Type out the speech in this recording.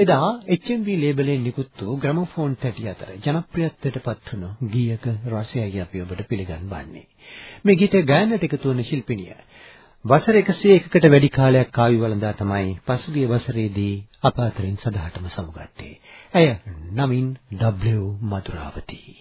එදා HMV ලේබලයෙන් නිකුත් වූ ග්‍රැමොෆෝන් තැටි අතර ජනප්‍රියත්වයට පත් වුණු ගීයක රසයයි අපි ඔබට පිළිගන්වන්නේ. මේ ගීතය ගායනයට එකතු වුණ ශිල්පිනිය වසර 101කට වැඩි කාලයක් කාව්‍ය වළඳා තමයි පසුගිය වසරේදී අප අතරින් සදහටම සමුගත්තේ. ඇය නමින් W මధుරාවතී